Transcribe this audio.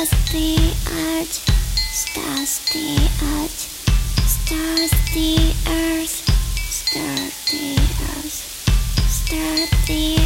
Stars the earth, stars the earth, stars the earth, stars the earth, stars the earth.